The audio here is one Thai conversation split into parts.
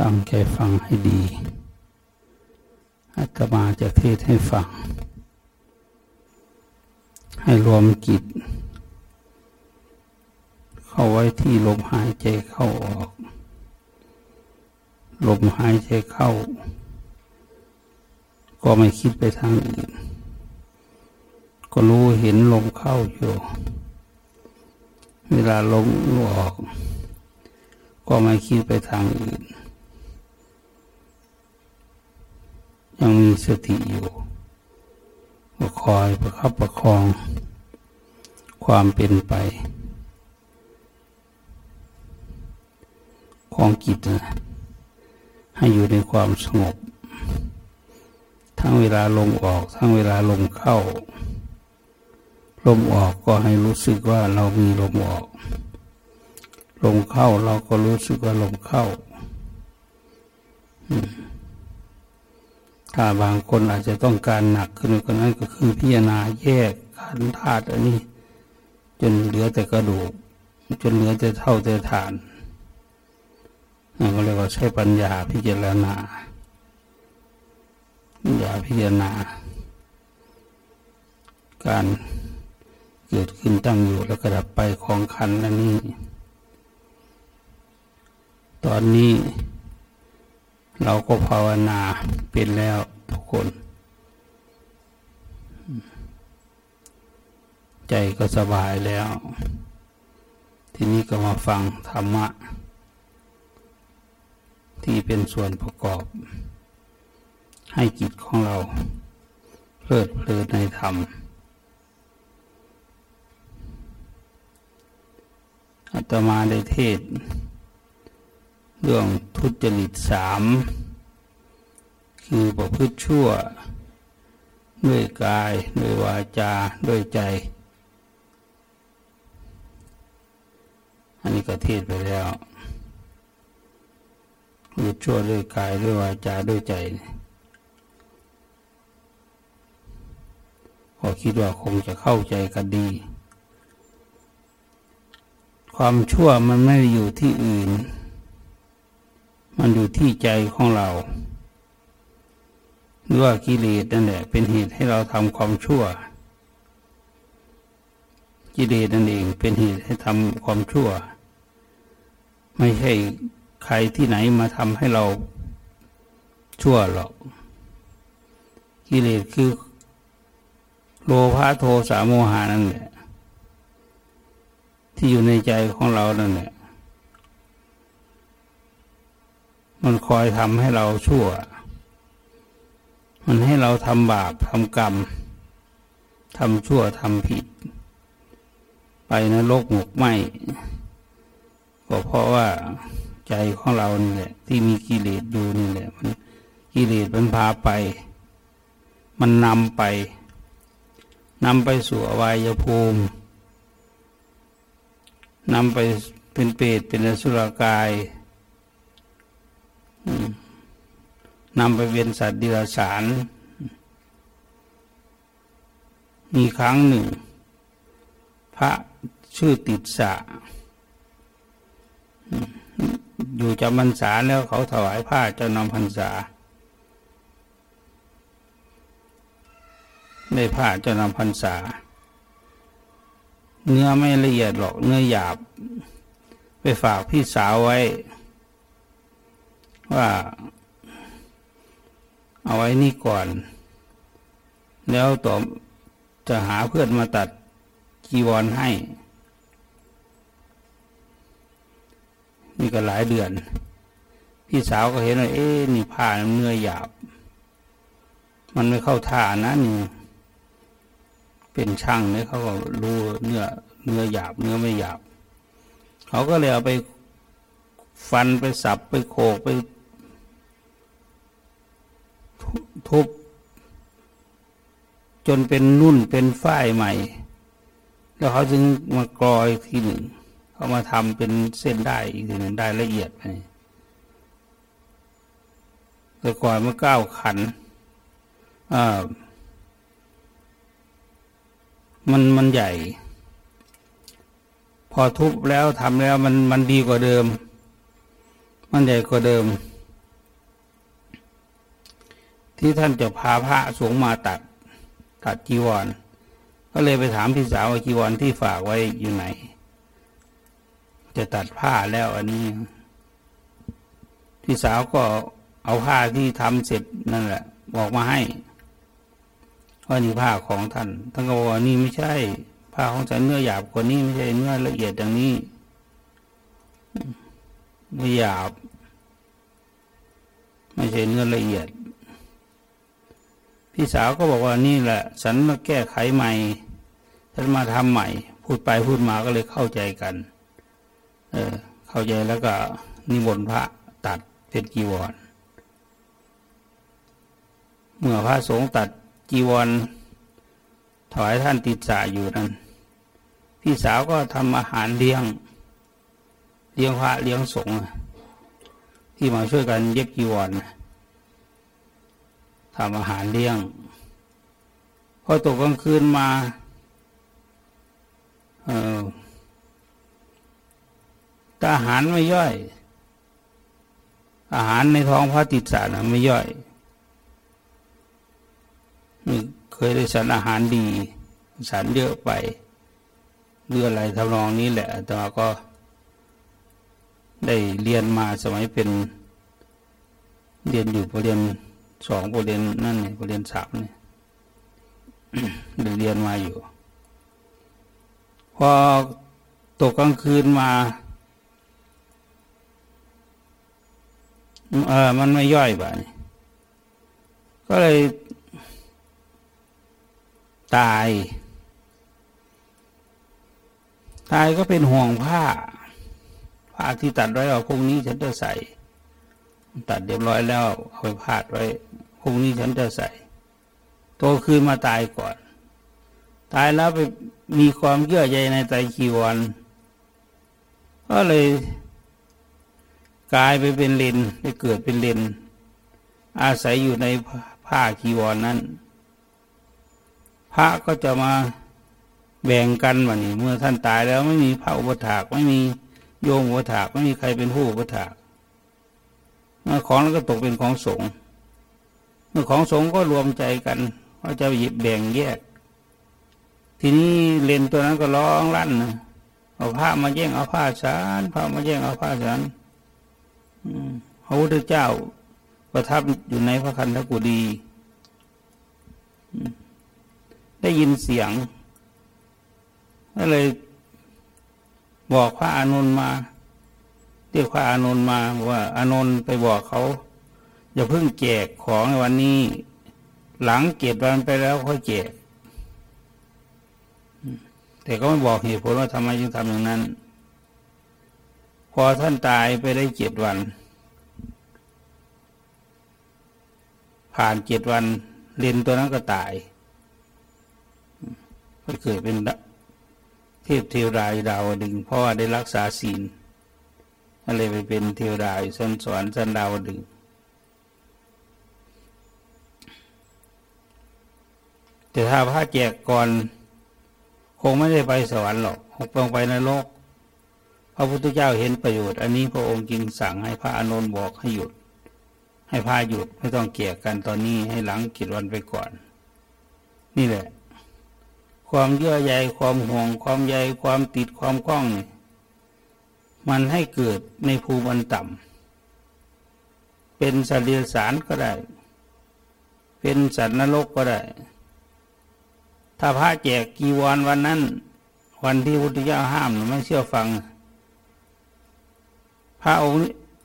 ตั้งใจฟังให้ดี อาตมาจะเทศให้ฟัง ให้รวมจิต เข้าไว้ที่ลมหายใจเข้าออก ลมหายใจเข้า ก็ไม่คิดไปทางอื่น ก็รู้เห็นลมเข้าอยู่ เวลาลมออก ก็ไม่คิดไปทางอื่น ยังมีสติอยู่ก็คอยประคับประคอง ความเป็นไป ของจิตนะให้อยู่ในความสงบ ทั้งเวลาลมออก ทั้งเวลาลมเข้า ลมออกก็ให้รู้สึกว่าเรามีลมออก ลมเข้าเราก็รู้สึกว่าลมเข้า อืม ถ้าบางคนอาจจะต้องการหนักขึ้นกว่านั้นก็คือพิจารณาแยกขันธาตุอันนี้ จนเหลือแต่กระดูก จนเหลือแต่เท่าแต่ฐานนั่นก็เรียกว่าใช้ปัญญาพิจารณาปัญญาพิจารณา การเกิดขึ้นตั้งอยู่แล้วก็ดับไปของขันนันนี้ ตอนนี้ เราก็ภาวนาเป็นแล้วทุกคน ใจก็สบายแล้ว ทีนี้ก็มาฟังธรรมะ ที่เป็นส่วนประกอบ ให้จิตของเราเพลิดเพลินในธรรมอาตมาได้เทศ เรื่องทุจริตสามคือประพฤติชั่ว ด้วยกาย ด้วยวาจา ด้วยใจ อันนี้ก็เทศไปแล้วประพฤติชั่วด้วยกาย ด้วยวาจา ด้วยใจพอคิดว่าคงจะเข้าใจกันดี ความชั่วมันไม่อยู่ที่อื่น มันอยู่ที่ใจของเราหรือว่ากิเลสนั่นแหละ เป็นเหตุให้เราทำความชั่ว กิเลสนั่นเองเป็นเหตุให้ทำความชั่ว ไม่ใช่ใครที่ไหนมาทำให้เราชั่วหรอก กิเลสคือโลภะโทสะโมหานั่นแหละ ที่อยู่ในใจของเรานั่นแหละ มันคอยทำให้เราชั่ว มันให้เราทำบาปทำกรรมทำชั่วทำผิด ไปนรกหมกไหมก็เพราะว่าใจของเรานี่แหละ ที่มีกิเลสดูนี่แหละมันกิเลสมันพาไป มันนำไปนำไปสู่อวัยภูมินำไปเป็นเปรตเป็นอสุรกาย นำไปเวียนสัตว์ดิลสารมีครั้งหนึ่ง พระชื่อติดสะ อยู่จำพรรษาแล้วเขาถวายผ้าเจ้านำพรรษาได้ผ้าเจ้านำพรรษา เนื้อไม่ละเอียดหรอกเนื้อหยาบ ไปฝากพี่สาวไว้ ว่า เอาไว้นี่ก่อน แล้วต่อจะหาเพื่อนมาตัดจีวรให้ นี่ก็หลายเดือน พี่สาวก็เห็นว่าเอ๊นี่ผ้าเนื้อหยาบ มันไม่เข้าท่านะนี่เป็นช่างเนี่ยเขาก็รู้เนื้อเนื้อหยาบเนื้อไม่หยาบ เขาก็เลยเอาไปฟันไปสับไปโขกไป ทุบ จนเป็นนุ่นเป็นฝ้ายใหม่ แล้วเขาจึงมากรอยทีหนึ่ง เขามาทำเป็นเส้นได้อีกทีหนึ่งได้ละเอียดไปแต่ก่อนมันก้าวขันมันมันใหญ่ พอทุบแล้วทำแล้วมันมันดีกว่าเดิม มันใหญ่กว่าเดิม ที่ท่านจะพาพระสงฆ์มาตัดตัดจีวร ก็เลยไปถามพี่สาวว่าจีวรที่ฝากไว้อยู่ไหน จะตัดผ้าแล้วอันนี้ พี่สาวก็เอาผ้าที่ทำเสร็จนั่นแหละบอกมาให้ว่านี่ผ้าของท่านท่านก็บอกว่านี่ไม่ใช่ ผ้าของฉันเนื้อหยาบกว่านี้ไม่ใช่เนื้อละเอียดอย่างนี้ไม่หยาบ ไม่ใช่เนื้อละเอียด พี่สาวก็บอกว่านี่แหละ ฉันมาแก้ไขใหม่ ฉันมาทำใหม่ พูดไปพูดมาก็เลยเข้าใจกัน เออ เข้าใจแล้วก็นิมนต์พระตัดเป็นจีวร เมื่อพระสงฆ์ตัดจีวรถวายท่านติดสาอยู่นั้น พี่สาวก็ทำอาหารเลี้ยง เลี้ยงพระเลี้ยงสงฆ์ที่มาช่วยกันเย็บจีวร ทำอาหารเลี้ยง พอตกกลางคืนมาเออแต่อาหารไม่ย่อย อาหารในท้องพระติดสารไม่ย่อยเคยได้ฉันอาหารดีฉันเยอะไปเรื่องอะไรทำนองนี้แหละแต่ว่าก็ได้เรียนมาสมัยเป็น เรียนอยู่ประเรียน สองประเรียนนั่นนี่ประเรียนสามนี่ได้เรียนมาอยู่ พอตกกลางคืนมาเออมันไม่ย่อยบ่านี่ก็เลยตาย ตายก็เป็นห่วงผ้า ผ้าที่ตัดไว้เอาพรุ่งนี้ฉันจะใส่ ตัดเรียบร้อยแล้วเอาไปพาดไว้พรุ่งนี้ฉันจะใส่โตคืนมาตายก่อน ตายแล้วไปมีความเยื่อใยในใจจีวรก็เลยกลายไปเป็นเลนไปเกิดเป็นเลนอาศัยอยู่ในผ้าจีวรนนั้น พระก็จะมาแบ่งกันวะนี่เมื่อท่านตายแล้วไม่มีพระอุปถากไม่มีโยมอุปถากไม่มีใครเป็นผู้อุปถาก ของแล้วก็ตกเป็นของสงฆ์เมื่อของสงฆ์ก็รวมใจกันว่าจะหยิบแบ่งแยก ทีนี้เลนตัวนั้นก็ร้องลั่นนะเอาผ้ามาแย่งเอาผ้าสารผ้ามาแย่งเอาผ้าสารพระพุทธเจ้าประทับอยู่ในพระคันธกุฎีได้ยินเสียงก็เลยบอกพระอานนท์มา เรียกพระอานนท์มาว่าอานนท์ไปบอกเขาอย่าเพิ่งแจกของในวันนี้ หลังเก็บวันไปแล้วค่อยแจก แต่ก็ไม่บอกเหตุผลว่าทำไมจึงทำอย่างนั้น พอท่านตายไปได้เจ็ดวันผ่านเจ็ดวันเลนตัวนั้นก็ตาย ก็เกิดเป็นเทพเทวดาดาวดึงเพราะว่าได้รักษาศีล ก็เลยไปเป็นเทวดาสันสวรรค์สันดาวดึงแต่ถ้าพระแจกก่อนคงไม่ได้ไปสวรรค์หรอกคงต้องไปในโลกพระพุทธเจ้าเห็นประโยชน์ อันนี้พระองค์จึงสั่งให้พระอนุนบอกให้หยุด ให้พระหยุดไม่ต้องเกี่ยกันตอนนี้ให้หลังกิจวันไปก่อน นี่แหละ ความเยื่อใยความห่วงความใยความติดความคล้องนี่ มันให้เกิดในภูมิอันต่ำ เป็นสัตว์เดรัจฉานก็ได้ เป็นสัตว์นรกก็ได้ ถ้าพระแจกกีวรวันนั้น วันที่พุทธเจ้าห้ามไม่เชื่อฟัง พระองค์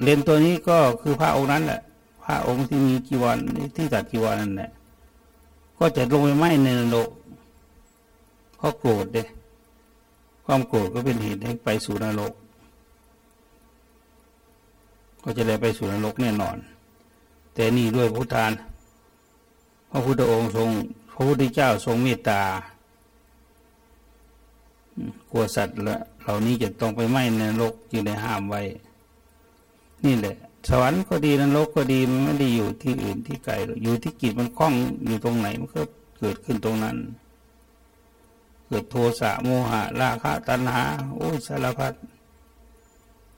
เรียนตัวนี้ก็คือพระองค์นั้นแหละ พระองค์ที่มีกีวรที่ตัดกีวรนั่นแหละ ก็จะลงไปไหมในนรกเพราะโกรธเด้ความโกรธก็เป็นเหตุให้ไปสู่นรก ก็จะได้ไปสู่นรกแน่นอน แต่นี่ด้วยพุทธานพระพุทธองค์ทรงพระพุทธเจ้าทรงเมตตากลัวสัตว์เหล่านี้จะต้องไปไหม้ในนรกจึงได้ห้ามไว้ นี่แหละ สวรรค์ก็ดีนรกก็ดีมันไม่ได้อยู่ที่อื่นที่ไกลอยู่ที่จิตมันคล้องอยู่ตรงไหนมันก็เกิดขึ้นตรงนั้น เกิดโทสะโมหะราคะตัณหาโอ้สารพัด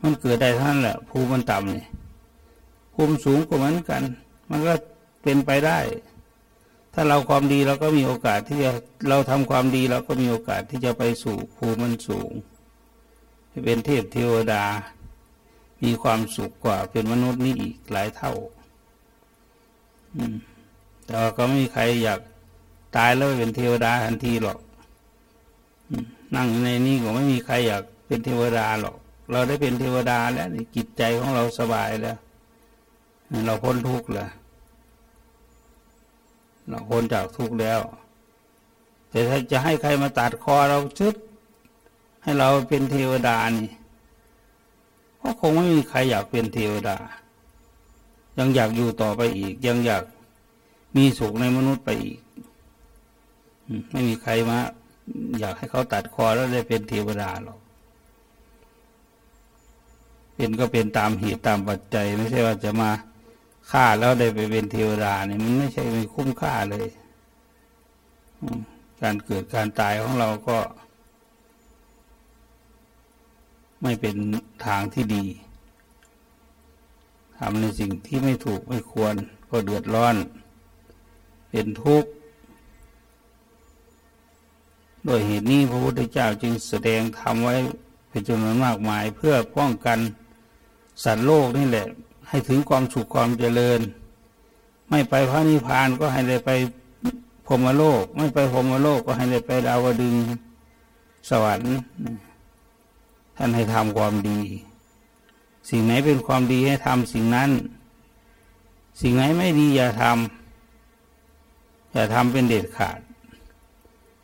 มันเกิดได้ท่านแหละภูมิมันต่ำเนี่ยภูมิสูงก็เหมือนกัน มันก็เป็นไปได้ ถ้าเราความดีเราก็มีโอกาสที่จะเราทำความดีเราก็มีโอกาสที่จะไปสู่ภูมิมันสูงเป็นเทพเทวดา มีความสุขกว่าเป็นมนุษย์นี่อีกหลายเท่า อืมแต่ก็ไม่มีใครอยากตายแล้วเป็นเทวดาทันทีหรอกนั่งในนี้ก็ไม่มีใครอยากเป็นเทวดาหรอก เราได้เป็นเทวดาแล้วจิตใจของเราสบายแล้ว เราพ้นทุกข์แล้วเราพ้นจากทุกข์แล้ว แต่ถ้าจะให้ใครมาตัดคอเราชึดให้เราเป็นเทวดานี่ก็คงไม่มีใครอยากเป็นเทวดา ยังอยากอยู่ต่อไปอีก ยังอยากมีสุขในมนุษย์ไปอีก ไม่มีใครมา อยากให้เขาตัดคอแล้วได้เป็นเทวดาหรอก เป็นก็เป็นตามเหตุตามปัจจัย ไม่ใช่ว่าจะมาฆ่าแล้วได้ไปเป็นเทวดาเนี่ยมันไม่ใช่ไม่คุ้มค่าเลยการเกิดการตายของเราก็ ไม่เป็นทางที่ดีทำในสิ่งที่ไม่ถูกไม่ควร ก็เดือดร้อน เป็นทุกข์โดยเหตุนี้พระพุทธเจ้าจึงแสดงทำไว้เป็นจำนวนมากมายเพื่อป้องกัน สัตว์โลกนี่แหละ ให้ถึงความสุขความเจริญ ไม่ไปพระนิพพานก็ให้ได้ไปพรมโลก ไม่ไปพรมโลกก็ให้ได้ไปดาวดึงสวรรค์ท่านให้ทำความดี สิ่งไหนเป็นความดีให้ทำสิ่งนั้น สิ่งไหนไม่ดีอย่าทำอย่าทำเป็นเด็ดขาด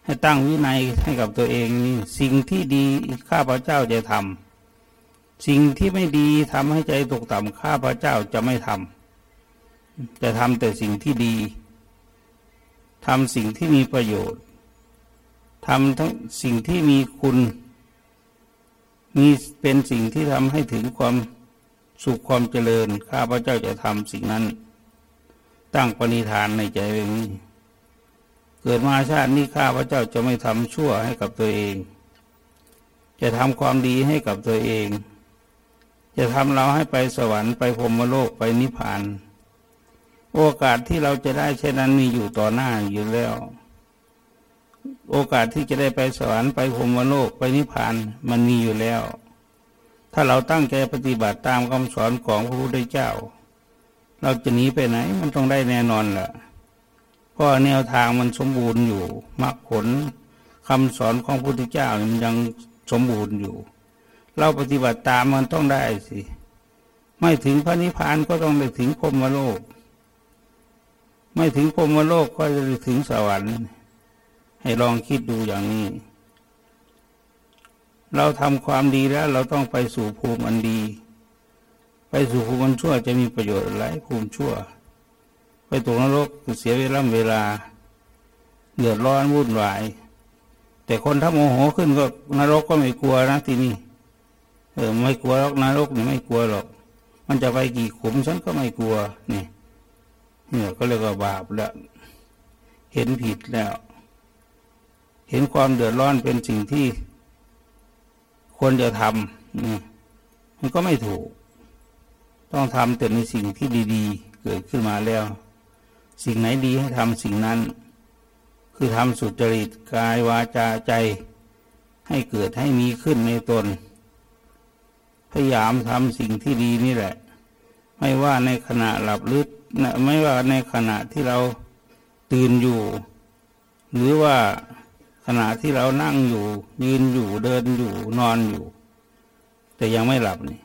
ให้ตั้งวินัยให้กับตัวเองนี่สิ่งที่ดีข้าพเจ้าจะทำ สิ่งที่ไม่ดีทำให้ใจตกต่ำข้าพระเจ้าจะไม่ทำจะทำแต่สิ่งที่ดีทำสิ่งที่มีประโยชน์ทำทั้งสิ่งที่มีคุณ มีเป็นสิ่งที่ทำให้ถึงความสุขความเจริญ ข้าพระเจ้าจะทำสิ่งนั้น ตั้งปณิธานในใจไว้นี้เกิดมาชาตินี้ข้าพระเจ้าจะไม่ทำชั่วให้กับตัวเอง จะทำความดีให้กับตัวเอง จะทำเราให้ไปสวรรค์ไปพรมโลกไปนิพพาน โอกาสที่เราจะได้เช่นนั้นมีอยู่ต่อหน้าอยู่แล้ว โอกาสที่จะได้ไปสวรรค์ไปพรมโลกไปนิพพานมันมีอยู่แล้ว ถ้าเราตั้งใจปฏิบัติตามคำสอนของพระพุทธเจ้า เราจะหนีไปไหนมันต้องได้แน่นอนแหละเพราะแนวทางมันสมบูรณ์อยู่มรรคผลคำสอนของพระพุทธเจ้ามันยังสมบูรณ์อยู่ เราปฏิบัติตามมันต้องได้สิ ไม่ถึงพระนิพพานก็ต้องได้ถึงพรมโลก ไม่ถึงพรมโลกก็จะได้ถึงสวรรค์ ให้ลองคิดดูอย่างนี้ เราทำความดีแล้ว เราต้องไปสู่ภูมิอันดี ไปสู่ภูมิอันชั่วจะมีประโยชน์อะไรภูมิชั่ว ไปตกนรกเสียเวลาเวลาเดือดร้อนวุ่นวาย แต่คนถ้าโมโหขึ้นก็นรกก็ไม่กลัวนะที่นี่ เออไม่กลัวหรอกนรกนี่ไม่กลัวหรอก มันจะไปกี่ขุมฉันก็ไม่กลัวนี่เนี่ยก็เรียกว่าบาปแล้ว เห็นผิดแล้ว เห็นความเดือดร้อนเป็นสิ่งที่ควรจะทำนี่มันก็ไม่ถูก ต้องทำแต่ในสิ่งที่ดีๆ เกิดขึ้นมาแล้ว สิ่งไหนดีให้ทำสิ่งนั้น คือทำสุจริตกายวาจาใจ ให้เกิดให้มีขึ้นในตน พยายามทำสิ่งที่ดีนี่แหละ ไม่ว่าในขณะหลับลึกไม่ว่าในขณะที่เราตื่นอยู่ หรือว่าขณะที่เรานั่งอยู่ ยืนอยู่เดินอยู่นอนอยู่ แต่ยังไม่หลับนี่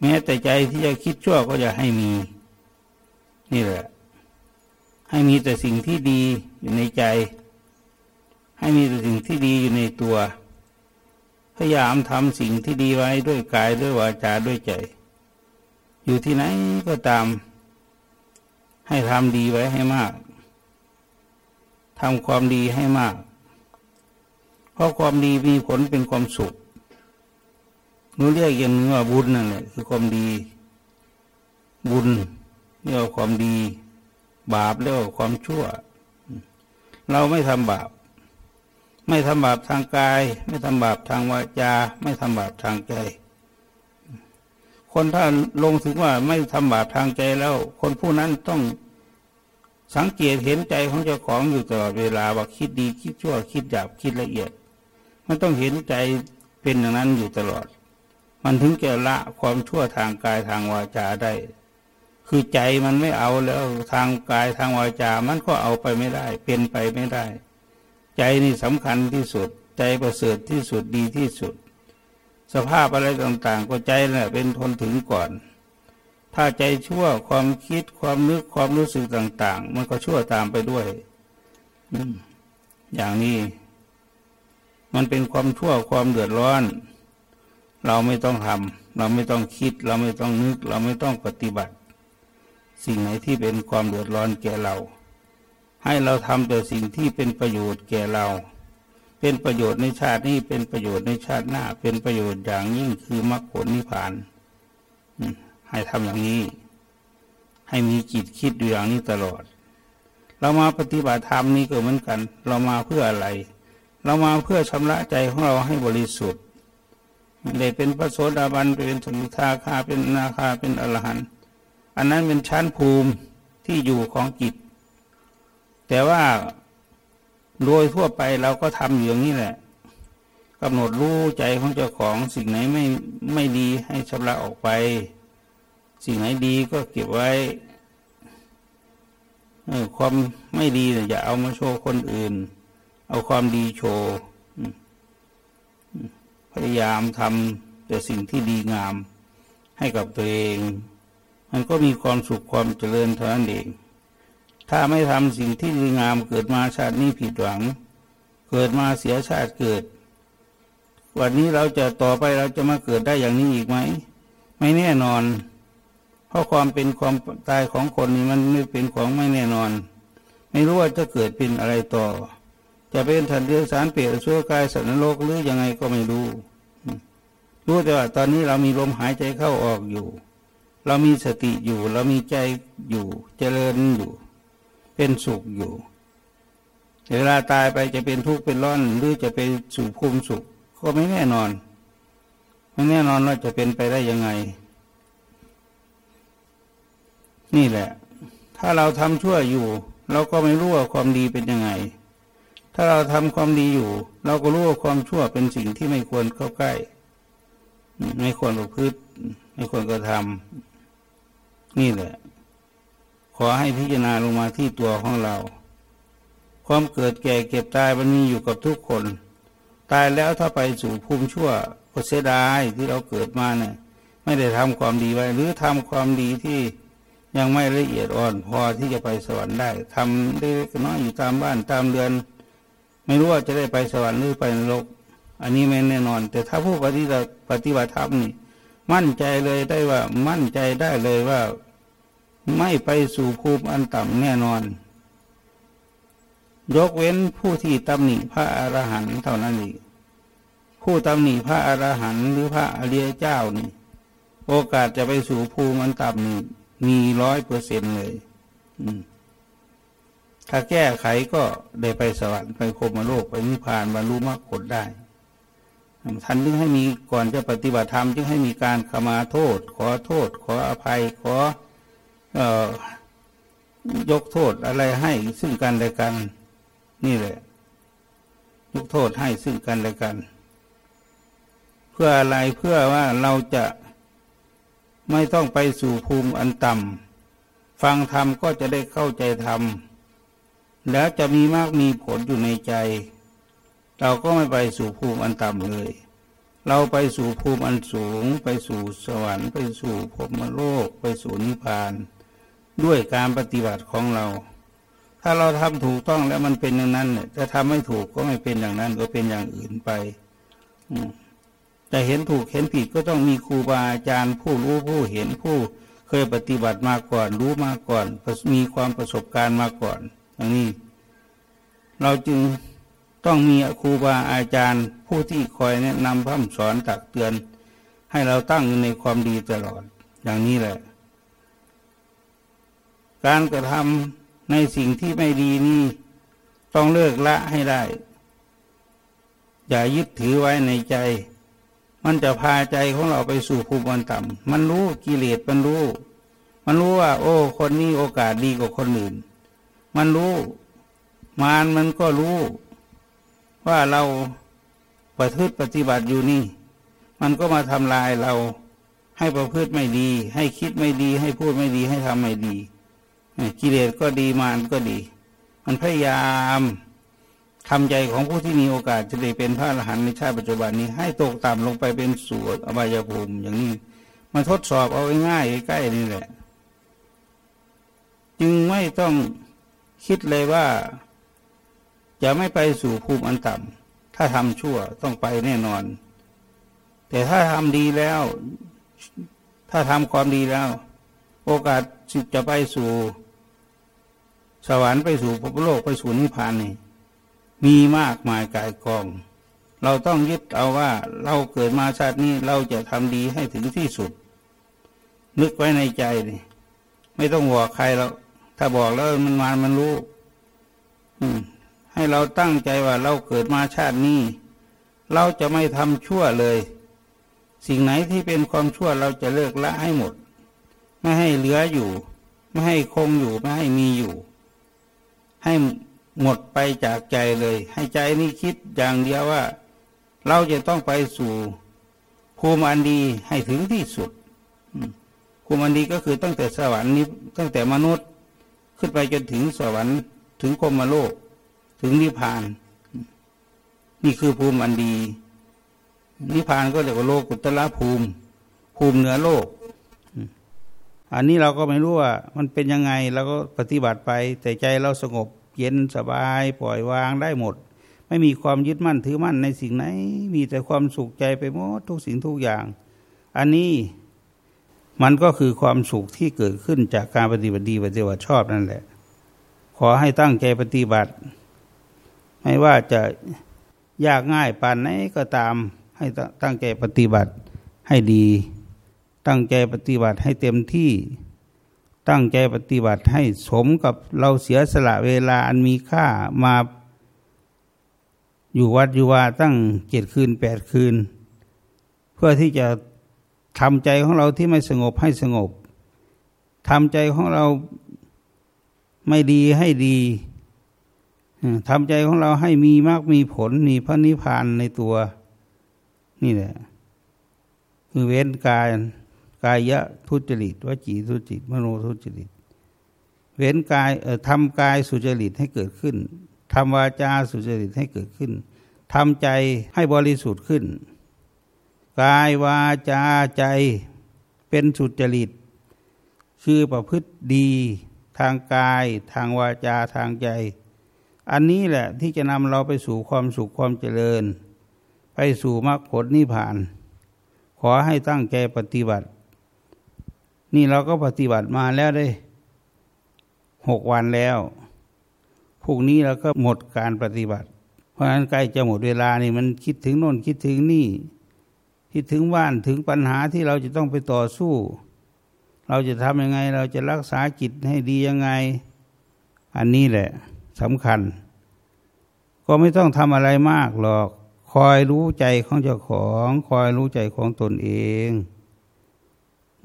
แม้แต่ใจที่จะคิดชั่วก็จะให้มี นี่แหละ ให้มีแต่สิ่งที่ดีอยู่ในใจ ให้มีแต่สิ่งที่ดีอยู่ในตัว พยายามทำสิ่งที่ดีไว้ด้วยกายด้วยวาจาด้วยใจ อยู่ที่ไหนก็ตาม ให้ทำดีไว้ให้มากทำความดีให้มาก เพราะความดีมีผลเป็นความสุขนู้เรียกอย่างนึงว่าบุญนั่นแหละคือความดี บุญเรียกว่าความดี บาปเรียกว่าความชั่ว เราไม่ทำบาป ไม่ทำบาปทางกาย ไม่ทำบาปทางวาจา ไม่ทำบาปทางใจคนถ้าลงถึงว่าไม่ทำบาปทางใจแล้ว คนผู้นั้นต้องสังเกตเห็นใจของเจ้าของอยู่ตลอดเวลาว่าคิดดีคิดชั่วคิดหยาบคิดละเอียด มันต้องเห็นใจเป็นอย่างนั้นอยู่ตลอด มันถึงจะละความชั่วทางกายทางวาจาได้ คือใจมันไม่เอาแล้วทางกายทางวาจา มันก็เอาไปไม่ได้ เป็นไปไม่ได้ ใจนี่สำคัญที่สุด ใจประเสริฐที่สุดดีที่สุด สภาพอะไรต่างๆ ก็ใจแหละเป็นทนถึงก่อน ถ้าใจชั่วความคิดความนึกความรู้สึกต่าง ๆ มันก็ชั่วตามไปด้วยอย่างนี้ มันเป็นความชั่วความเดือดร้อน เราไม่ต้องทำเราไม่ต้องคิด เราไม่ต้องนึก เราไม่ต้องปฏิบัติ สิ่งไหนที่เป็นความเดือดร้อนแก่เรา ให้เราทำแต่สิ่งที่เป็นประโยชน์แก่เรา เป็นประโยชน์ในชาตินี้เป็นประโยชน์ในชาติหน้า เป็นประโยชน์อย่างยิ่งคือมรรคผลนิพพานให้ทำอย่างนี้ ให้มีจิตคิดอยู่อย่างนี้ตลอด เรามาปฏิบัติธรรมนี้ก็เหมือนกัน เรามาเพื่ออะไร เรามาเพื่อชำระใจของเราให้บริสุทธิ์ได้เป็นพระโสดาบันเป็นสมุทาคาเป็นนาคาเป็นอรหันต์อันนั้นเป็นชั้นภูมิที่อยู่ของจิต แต่ว่าโดยทั่วไปเราก็ทำอย่างนี้แหละกำหนดรู้ใจของเจ้าของสิ่งไหนไม่ไม่ดีให้ชำระออกไป สิ่งไหนดีก็เก็บไว้ความไม่ดีเนี่ยอย่าเอามาโชว์คนอื่น เอาความดีโชว์พยายามทำแต่สิ่งที่ดีงามให้กับตัวเอง มันก็มีความสุขความเจริญเท่านั้นเอง ถ้าไม่ทำสิ่งที่ดีงามเกิดมาชาตินี้ผิดหวัง เกิดมาเสียชาติเกิด วันนี้เราจะต่อไปเราจะมาเกิดได้อย่างนี้อีกไหม ไม่แน่นอน เพราะความเป็นความตายของคนนี้มันไม่เป็นของไม่แน่นอน ไม่รู้ว่าจะเกิดเป็นอะไรต่อ จะเป็นถันเดือสารเปลี่ยนชั่วกายสัตว์นรกหรือยังไงก็ไม่รู้รู้แต่ว่าตอนนี้เรามีลมหายใจเข้าออกอยู่ เรามีสติอยู่ เรามีใจอยู่เจริญอยู่ เป็นสุขอยู่เวลาตายไปจะเป็นทุกข์เป็นร้อน หรือจะไปสู่ภูมิสุข ก็ไม่แน่นอนไม่แน่นอนว่าจะเป็นไปได้ยังไง นี่แหละ ถ้าเราทำชั่วอยู่ เราก็ไม่รู้ว่าความดีเป็นยังไง ถ้าเราทำความดีอยู่ เราก็รู้ว่าความชั่วเป็นสิ่งที่ไม่ควรเข้าใกล้ ไม่ควรประพฤติไม่ควรกระทำนี่แหละ อให้พิจารณาลงมาที่ตัวของเรา ความเกิดแก่เก็บตายมันมีอยู่กับทุกคน ตายแล้วถ้าไปสู่ภูมิชั่วก็เสียดายที่เราเกิดมาเนี่ยไม่ได้ทำความดีไว้หรือทำความดีที่ยังไม่ละเอียดอ่อนพอที่จะไปสวรรค์ได้ทำเล็กน้อยอยู่ตามบ้านตามเรือน ไม่รู้ว่าจะได้ไปสวรรค์หรือไปนรก อันนี้ไม่แน่นอน แต่ถ้าผู้ปฏิบัติปฏิบัติธรรมนี่มั่นใจเลยได้ว่ามั่นใจได้เลยว่า ไม่ไปสู่ภูมิอันต่ำแน่นอน ยกเว้นผู้ที่ตำหนิพระอรหันต์เท่านั้นเองผู้ตำหนิพระอรหันต์หรือพระอริยเจ้านี่ โอกาสจะไปสู่ภูมิอันต่ำนี่มีร้อยเปอร์เซ็นเลยถ้าแก้ไขก็ได้ไปสวรรค์ไปโคมโลกไปนิพพานบรรลุมรรคผลได้ท่านจึงให้มีก่อนจะปฏิบัติธรรมจึงให้มีการขมาโทษ ขอโทษ ขออภัยขออ ยกโทษอะไรให้ซึ่งกันและกัน นี่แหละ ยกโทษให้ซึ่งกันและกัน เพื่ออะไรเพื่อว่าเราจะไม่ต้องไปสู่ภูมิอันต่ำฟังธรรมก็จะได้เข้าใจธรรมแล้วจะมีมากมีผลอยู่ในใจ เราก็ไม่ไปสู่ภูมิอันต่ำเลย เราไปสู่ภูมิอันสูง ไปสู่สวรรค์ ไปสู่ภพมโลก ไปสู่นิพพาน ด้วยการปฏิบัติของเรา ถ้าเราทำถูกต้องแล้วมันเป็นอย่างนั้นเนี่ยจะทำไม่ถูกก็ไม่เป็นอย่างนั้นก็เป็นอย่างอื่นไปอืแต่เห็นถูกเห็นผิดก็ต้องมีครูบาอาจารย์ ผู้รู้ผู้เห็นผู้เคยปฏิบัติมาก่อน รู้มาก่อน มีความประสบการณ์มาก่อนอย่างนี้ เราจึงต้องมีครูบาอาจารย์ ผู้ที่คอยแนะนำพร่ำสอนตักเตือน ให้เราตั้งอยู่ในความดีตลอดอย่างนี้แหละ การกระทำในสิ่งที่ไม่ดีนี้ต้องเลิกละให้ได้ อย่ายึดถือไว้ในใจ มันจะพาใจของเราไปสู่ภูมิันต่ำมันรู้กิเลสมันรู้ มันรู้ว่า โอ้ คนนี้โอกาสดีกว่าคนอื่น มันรู้มารมันก็รู้ ว่าเราประพฤติปฏิบัติอยู่นี่ มันก็มาทำลายเราให้ประพฤติไม่ดี ให้คิดไม่ดี ให้พูดไม่ดีให้ทำไม่ดี กิเลสก็ดีมารก็ดี มันพยายามทำใจของผู้ที่มีโอกาสจะได้เป็นพระอรหันต์ในชาติปัจจุบันนี้ ให้ตกต่ำลงไปเป็นส่วนอบายภูมิอย่างนี้มาทดสอบเอาง่ายใกล้ๆนี่แหละ จึงไม่ต้องคิดเลยว่า จะไม่ไปสู่ภูมิอันต่ำถ้าทำชั่วต้องไปแน่นอน แต่ถ้าทำดีแล้ว ถ้าทำความดีแล้ว โอกาสจะไปสู่ สวรรค์ไปสู่ภพโลกไปสู่นิพพานนี่มีมากมายกายกอง เราต้องยึดเอาว่าเราเกิดมาชาตินี้เราจะทำดีให้ถึงที่สุด นึกไว้ในใจดิไม่ต้องบอกใครแล้วถ้าบอกแล้วมันมามันรู้ให้เราตั้งใจว่าเราเกิดมาชาตินี้ เราจะไม่ทำชั่วเลย สิ่งไหนที่เป็นความชั่วเราจะเลิกละให้หมด ไม่ให้เหลืออยู่ ไม่ให้คงอยู่ ไม่ให้มีอยู่ ให้หมดไปจากใจเลย ให้ใจนี่คิดอย่างเดียวว่า เราจะต้องไปสู่ภูมิอันดีให้ถึงที่สุดภูมิอันดีก็คือตั้งแต่สวรรค์นี้ตั้งแต่มนุษย์ขึ้นไปจนถึงสวรรค์ถึงกรมโลก ถึงนิพพาน นี่คือภูมิอันดี นิพพานก็เรียกว่าโลกุตละภูมิ ภูมิเหนือโลก อันนี้เราก็ไม่รู้ว่ามันเป็นยังไงเราก็ปฏิบัติไป แต่ใจเราสงบเย็นสบายปล่อยวางได้หมด ไม่มีความยึดมั่นถือมั่นในสิ่งไหน มีแต่ความสุขใจไปหมดทุกสิ่งทุกอย่าง อันนี้มันก็คือความสุขที่เกิดขึ้นจากการปฏิบัติดีปฏิบัติชอบนั่นแหละ ขอให้ตั้งใจปฏิบัติ ไม่ว่าจะยากง่ายปานไหนก็ตามให้ตั้งใจปฏิบัติให้ดี ตั้งใจปฏิบัติให้เต็มที่ ตั้งใจปฏิบัติให้สมกับเราเสียสละเวลาอันมีค่ามาอยู่วัดอยู่ว่าตั้งเจ็ดคืนแปดคืน เพื่อที่จะทำใจของเราที่ไม่สงบให้สงบทำใจของเราไม่ดีให้ดีทำใจของเราให้มีมากมีผลมีพระนิพพานในตัว นี่แหละคือเว้นกาย กายะทุจริตวจีทุจริตมโนทุจริต เว้นกายเอ่อทำกายสุจริตให้เกิดขึ้นทำวาจาสุจริตให้เกิดขึ้นทำใจให้บริสุทธิ์ขึ้น กายวาจาใจเป็นสุจริต คือประพฤติดีทางกาย ทางวาจาทางใจ อันนี้แหละที่จะนำเราไปสู่ความสุขความเจริญ ไปสู่มรรคผลนิพพาน ขอให้ตั้งใจปฏิบัติ นี่เราก็ปฏิบัติมาแล้วได้หกวันแล้วพรุ่งนี้เราก็หมดการปฏิบัติ เพราะฉะนั้นใกล้จะหมดเวลานี่มันคิดถึงโน่นคิดถึงนี่ คิดถึงบ้านถึงปัญหาที่เราจะต้องไปต่อสู้ เราจะทำยังไง เราจะรักษาจิตให้ดียังไง อันนี้แหละสำคัญ ก็ไม่ต้องทำอะไรมากหรอก คอยรู้ใจของเจ้าของ คอยรู้ใจของตนเอง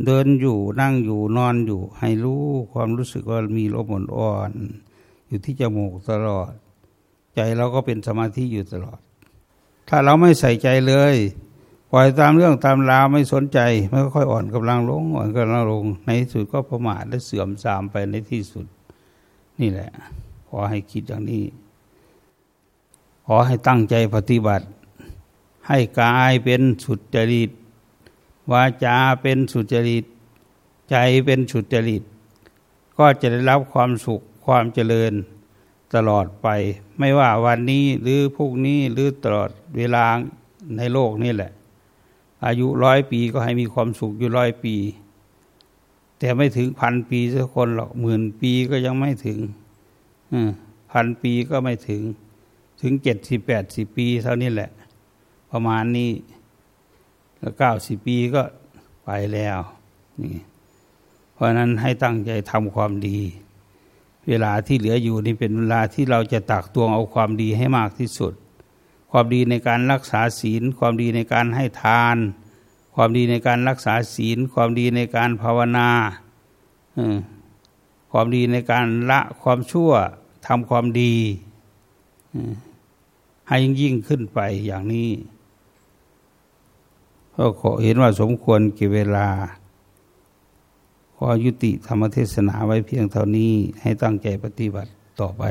เดินอยู่นั่งอยู่นอนอยู่ ให้รู้ความรู้สึกว่ามีลมอ่อนๆอยู่ที่จมูกตลอด ใจเราก็เป็นสมาธิอยู่ตลอด ถ้าเราไม่ใส่ใจเลย ปล่อยตามเรื่องตามราวไม่สนใจมันก็ค่อยอ่อนกำลังลงอ่อนกำลังลง ในที่สุดก็ประมาทและเสื่อมทรามไปในที่สุด นี่แหละ ขอให้คิดอย่างนี้ ขอให้ตั้งใจปฏิบัติ ให้กายเป็นสุดจริต วาจาเป็นสุจริต ใจเป็นสุจริต ก็จะได้รับความสุขความเจริญตลอดไป ไม่ว่าวันนี้หรือพรุ่งนี้หรือตลอดเวลาในโลกนี่แหละ อายุร้อยปีก็ให้มีความสุขอยู่ร้อยปี แต่ไม่ถึงพันปีสักคนหรอกหมื่นปีก็ยังไม่ถึงพันปีก็ไม่ถึง ถึงเจ็ดสิบแปดสิบปีเท่านี้แหละ ประมาณนี้ แล้วเก้าสิบปีก็ไปแล้วนี่เพราะนั้นให้ตั้งใจทำความดี เวลาที่เหลืออยู่นี่เป็นเวลาที่เราจะตักตวงเอาความดีให้มากที่สุด ความดีในการรักษาศีล ความดีในการให้ทาน ความดีในการรักษาศีล ความดีในการภาวนาความดีในการละความชั่วทำความดีให้ยิ่งยิ่งขึ้นไปอย่างนี้ ก็ขอเห็นว่าสมควรกี่เวลา ขอยุติธรรมเทศนาไว้เพียงเท่านี้ให้ตั้งใจปฏิบัติต่อไป